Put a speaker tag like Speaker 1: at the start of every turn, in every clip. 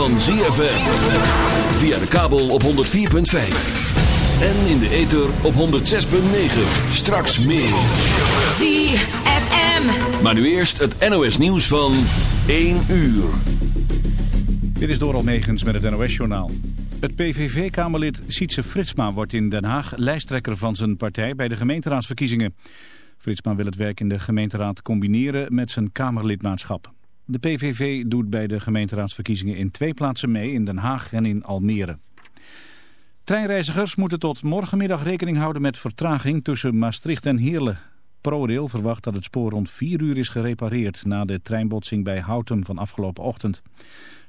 Speaker 1: van ZFM. Via de kabel op 104.5. En in de ether op 106.9. Straks meer.
Speaker 2: ZFM.
Speaker 1: Maar nu eerst het NOS nieuws van 1 uur.
Speaker 3: Dit is Doral Megens met het NOS-journaal. Het PVV-kamerlid Sietse Fritsma wordt in Den Haag lijsttrekker van zijn partij bij de gemeenteraadsverkiezingen. Fritsma wil het werk in de gemeenteraad combineren met zijn kamerlidmaatschap. De PVV doet bij de gemeenteraadsverkiezingen in twee plaatsen mee, in Den Haag en in Almere. Treinreizigers moeten tot morgenmiddag rekening houden met vertraging tussen Maastricht en Heerlen. ProRail verwacht dat het spoor rond 4 uur is gerepareerd na de treinbotsing bij Houtem van afgelopen ochtend.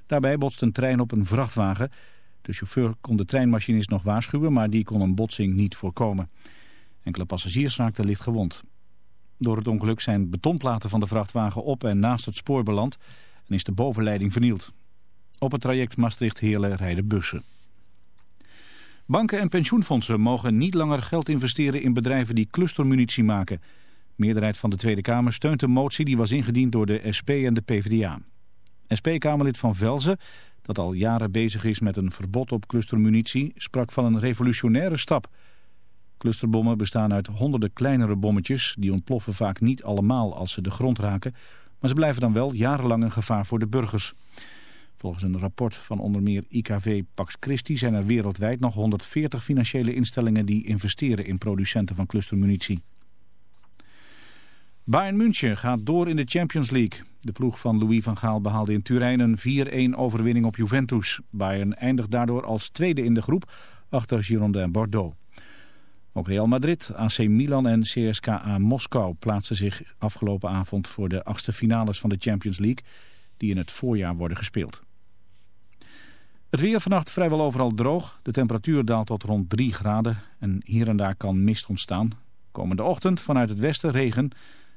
Speaker 3: Daarbij botst een trein op een vrachtwagen. De chauffeur kon de treinmachinist nog waarschuwen, maar die kon een botsing niet voorkomen. Enkele passagiers raakten licht gewond. Door het ongeluk zijn betonplaten van de vrachtwagen op en naast het spoor beland en is de bovenleiding vernield. Op het traject Maastricht-Heerlen rijden bussen. Banken en pensioenfondsen mogen niet langer geld investeren in bedrijven die clustermunitie maken. De meerderheid van de Tweede Kamer steunt de motie die was ingediend door de SP en de PvdA. SP-Kamerlid Van Velzen, dat al jaren bezig is met een verbod op clustermunitie, sprak van een revolutionaire stap. Clusterbommen bestaan uit honderden kleinere bommetjes, die ontploffen vaak niet allemaal als ze de grond raken, maar ze blijven dan wel jarenlang een gevaar voor de burgers. Volgens een rapport van onder meer IKV Pax Christi zijn er wereldwijd nog 140 financiële instellingen die investeren in producenten van clustermunitie. Bayern München gaat door in de Champions League. De ploeg van Louis van Gaal behaalde in Turijn een 4-1 overwinning op Juventus. Bayern eindigt daardoor als tweede in de groep achter Girondin en Bordeaux. Ook Real Madrid, AC Milan en CSKA Moskou plaatsen zich afgelopen avond voor de achtste finales van de Champions League, die in het voorjaar worden gespeeld. Het weer vannacht vrijwel overal droog. De temperatuur daalt tot rond 3 graden en hier en daar kan mist ontstaan. Komende ochtend vanuit het westen regen.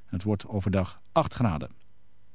Speaker 3: Het wordt overdag 8 graden.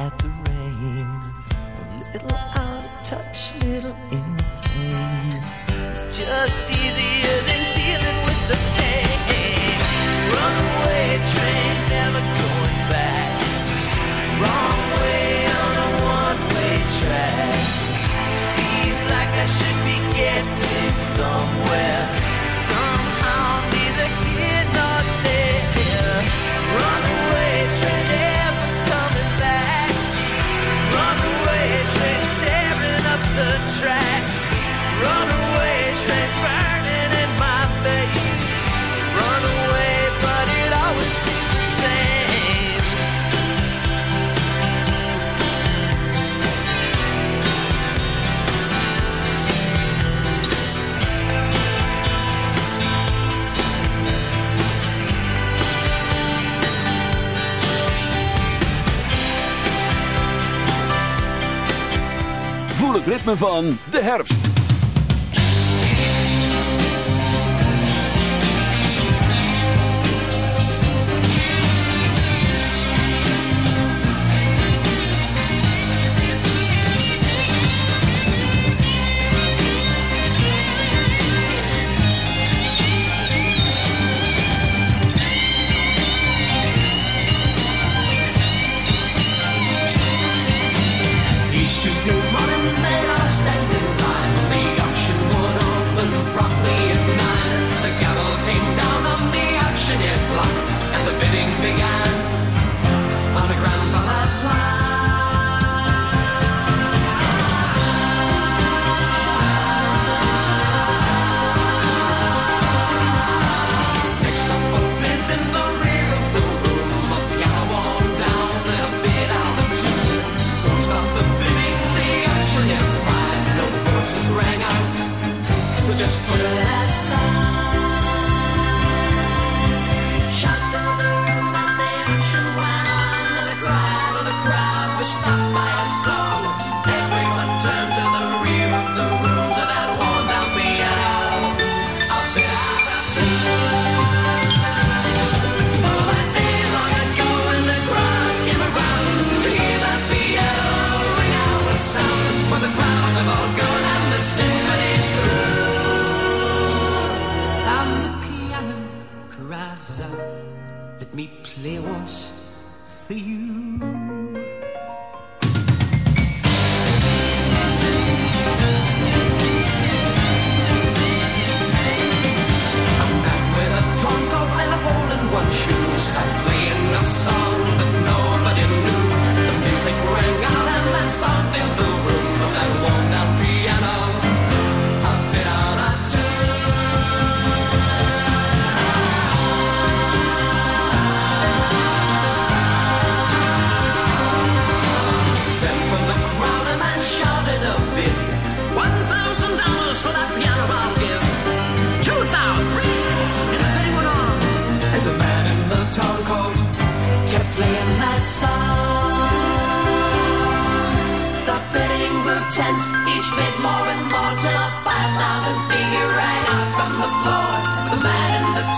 Speaker 2: at the
Speaker 4: van de herfst.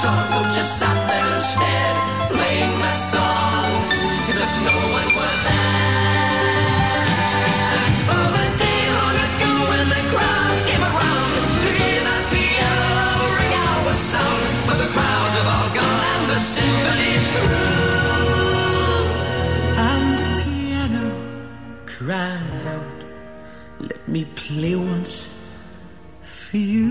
Speaker 4: Town coat just sat there stared, playing that song as if no one were there. Oh, the day long ago when the crowds came around to hear that piano ring out with sound, but the crowds have all gone and the symphony's through. And the piano cries out, "Let me play once for you."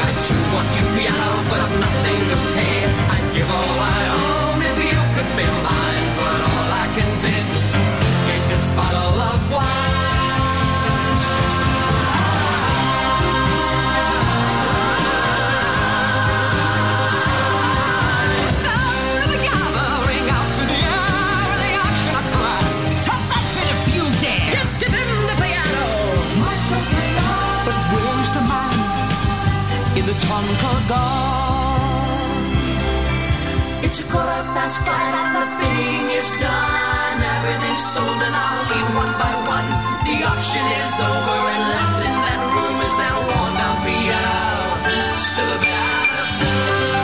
Speaker 4: I too want you piano, but I've nothing. to gown? It's a quarter past five and the bidding is done. Everything's sold and I'll leave one by one. The auction is over and left in that room is that worn down. Still a bit out of tune.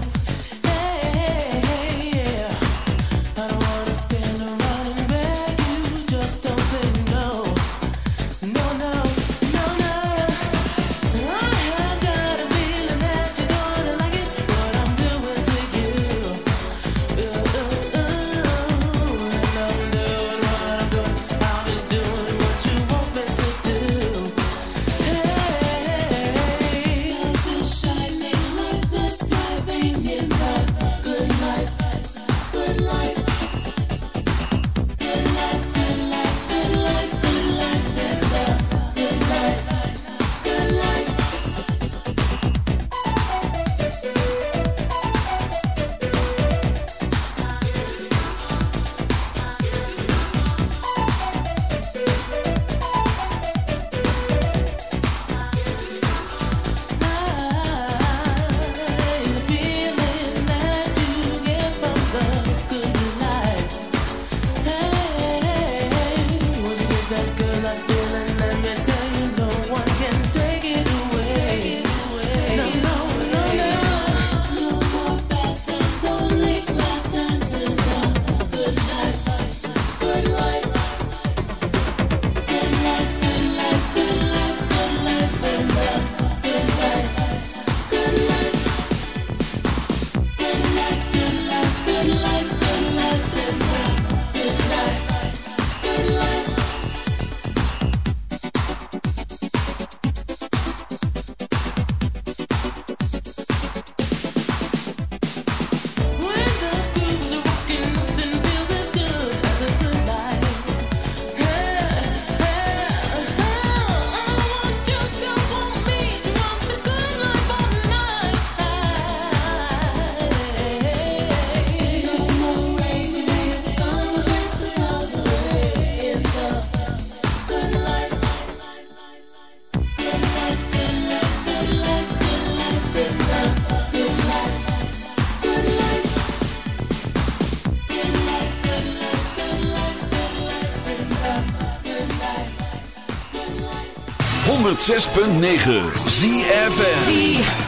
Speaker 5: 106.9 ZFN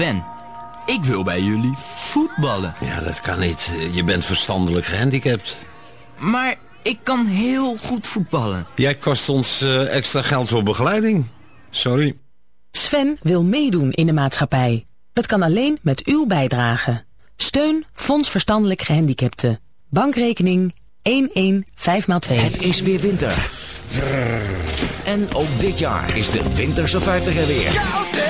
Speaker 5: Sven, ik wil bij jullie voetballen.
Speaker 6: Ja, dat kan niet. Je bent verstandelijk gehandicapt.
Speaker 5: Maar ik kan heel goed voetballen.
Speaker 6: Jij kost ons eh, extra geld voor begeleiding. Sorry.
Speaker 7: Sven wil meedoen in de maatschappij. Dat kan alleen met uw bijdrage. Steun Fonds Verstandelijk Gehandicapten. Bankrekening 115x2.
Speaker 8: Het is weer winter. En ook dit jaar is de winterse 50 er weer.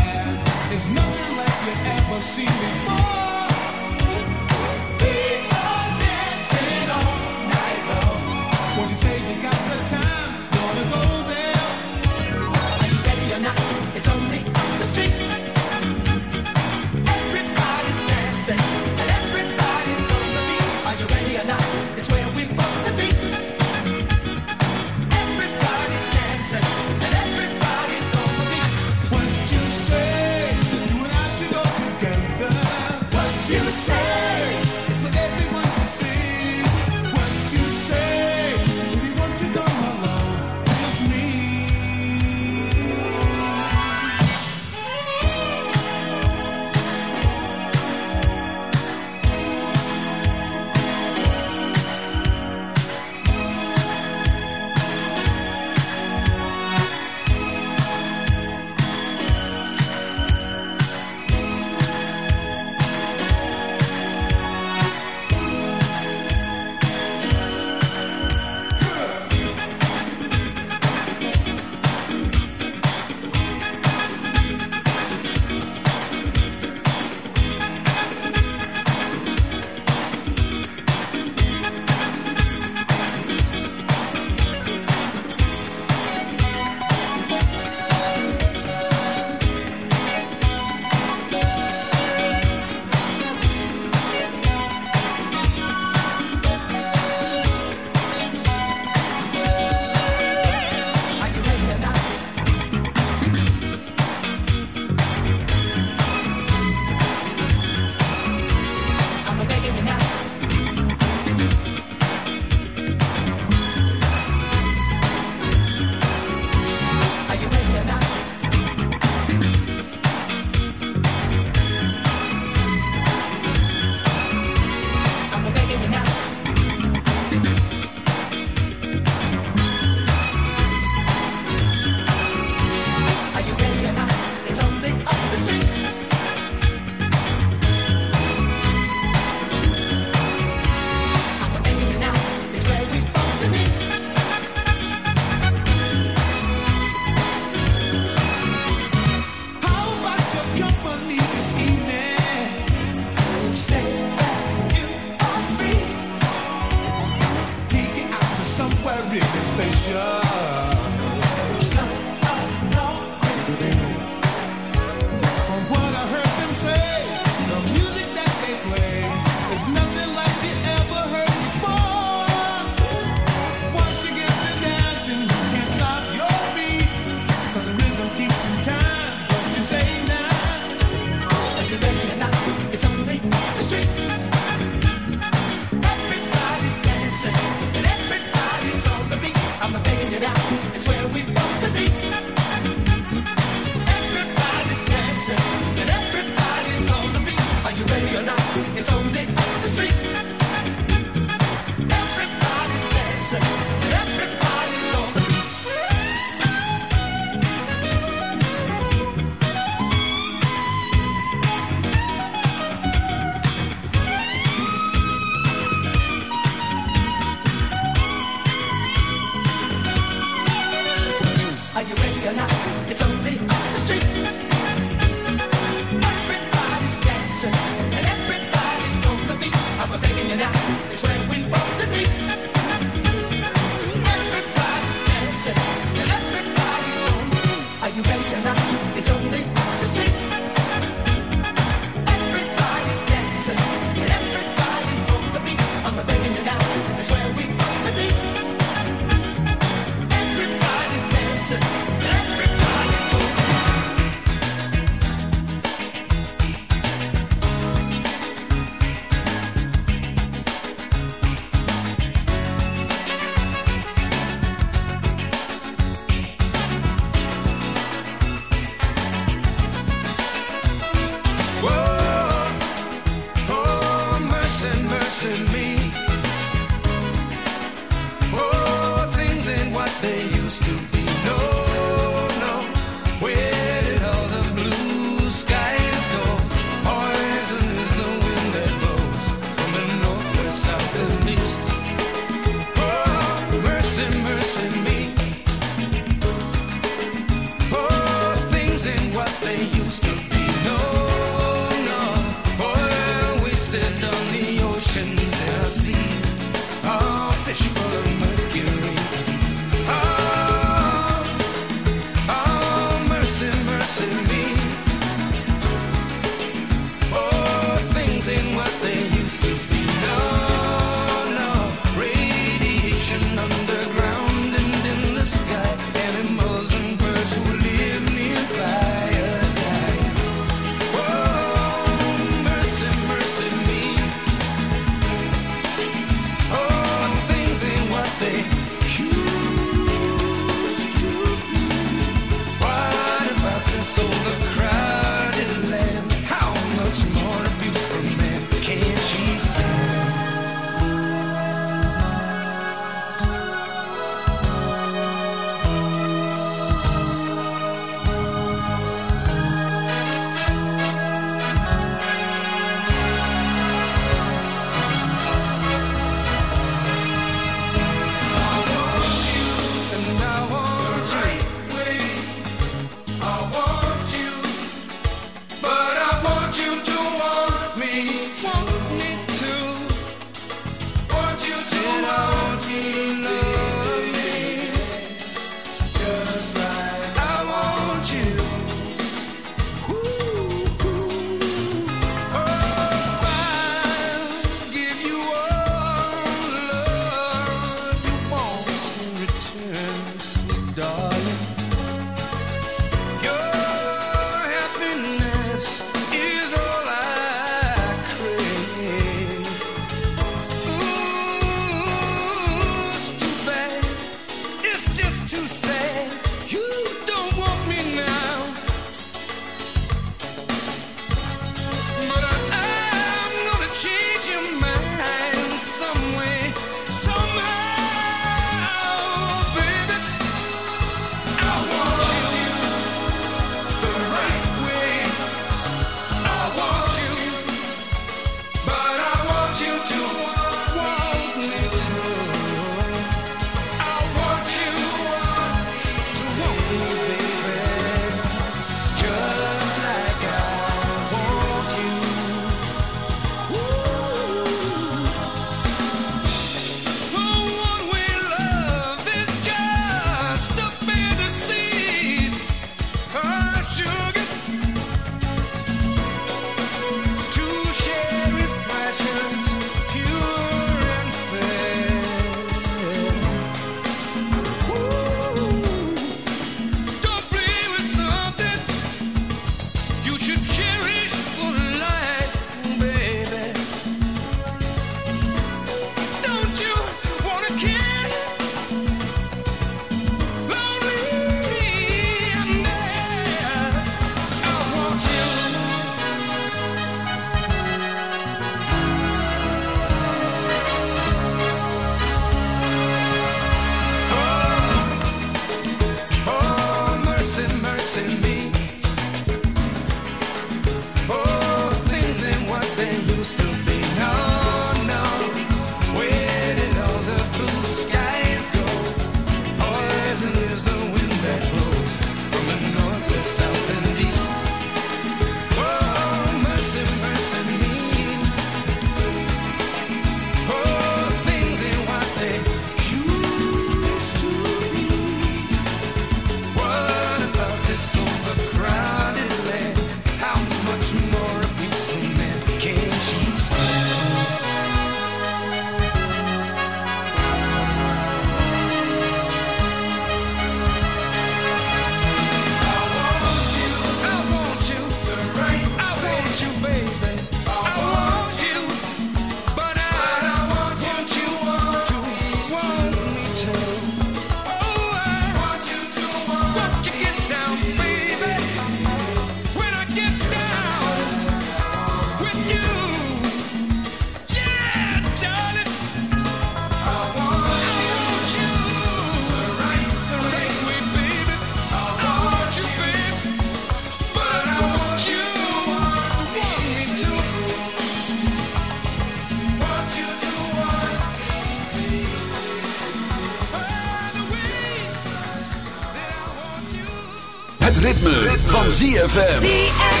Speaker 1: ZFM.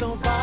Speaker 9: don't buy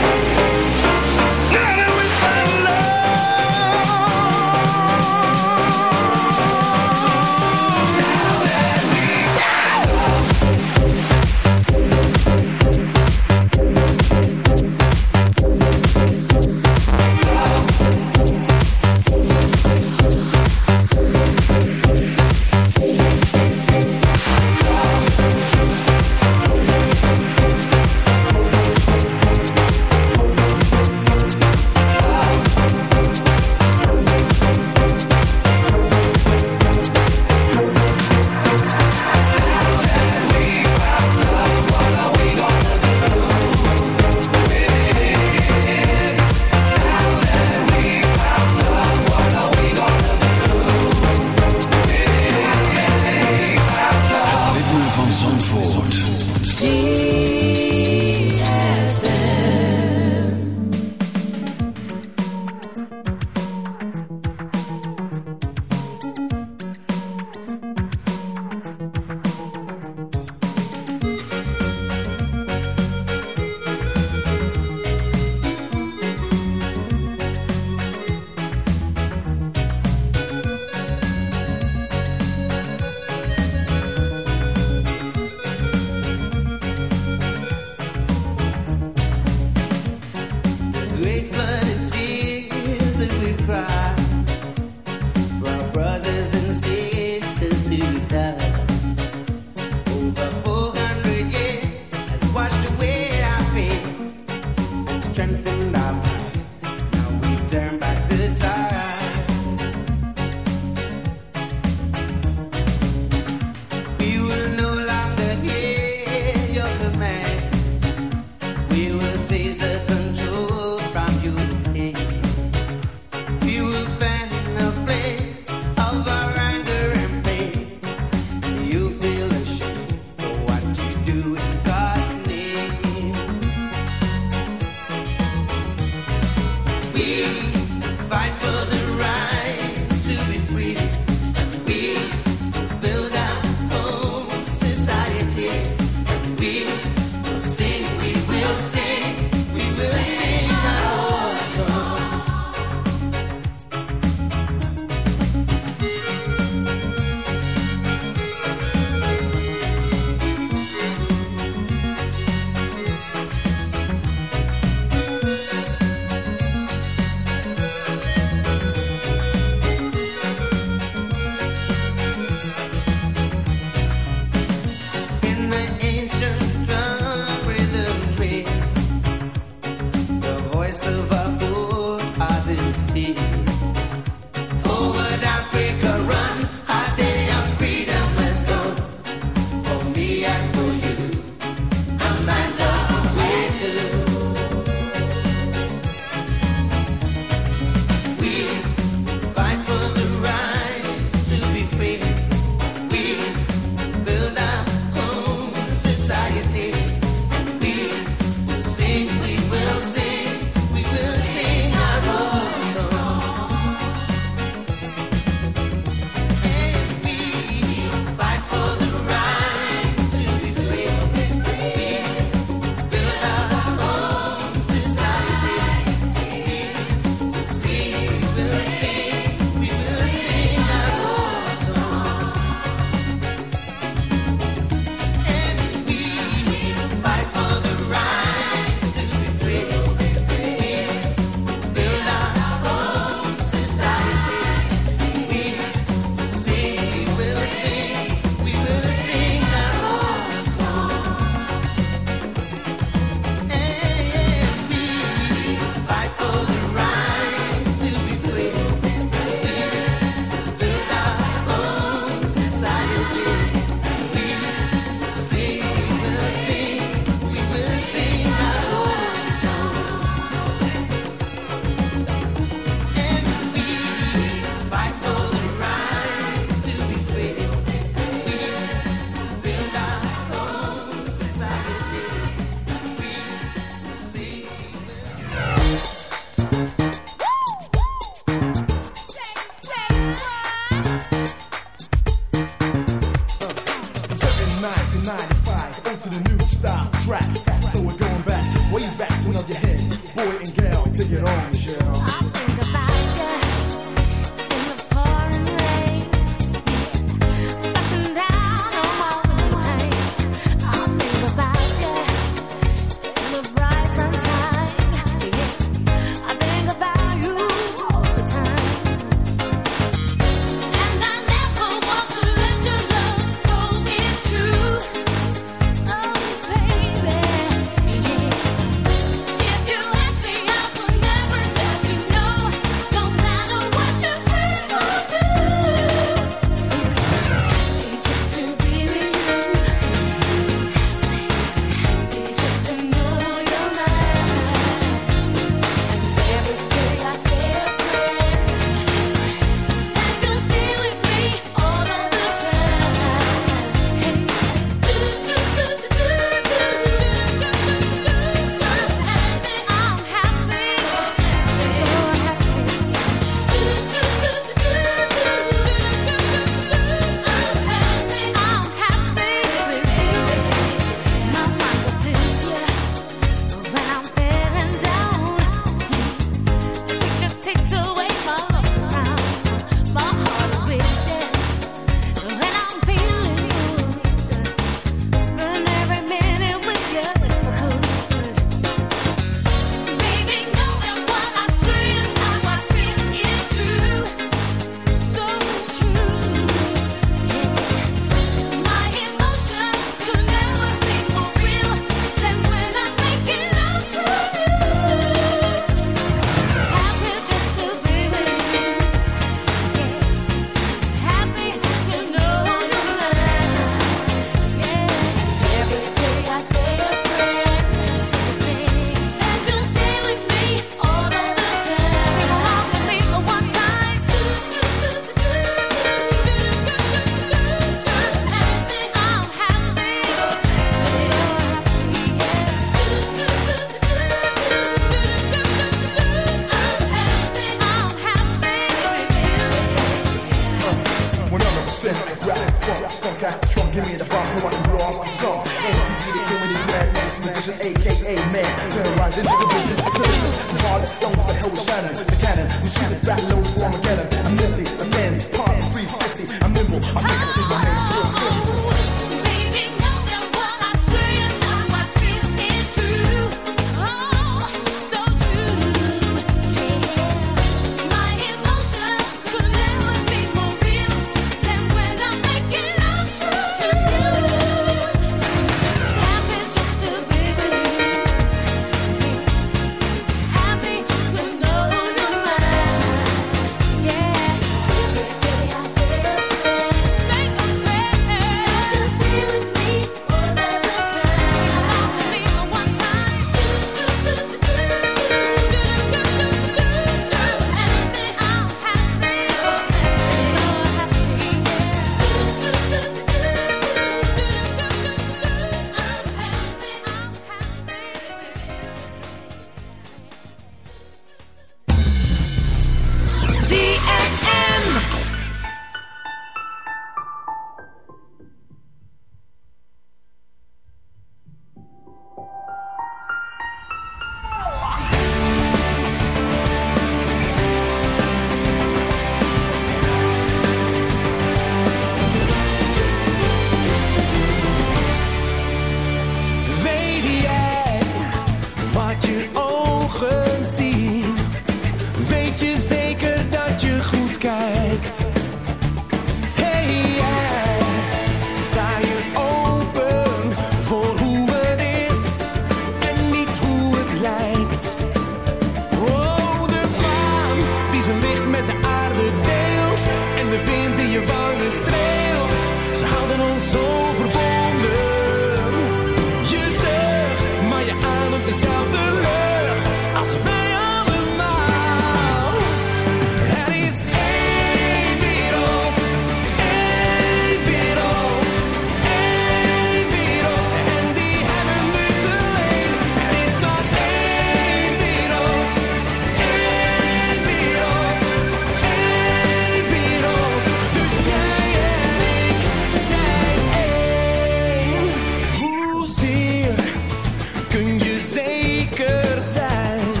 Speaker 9: side.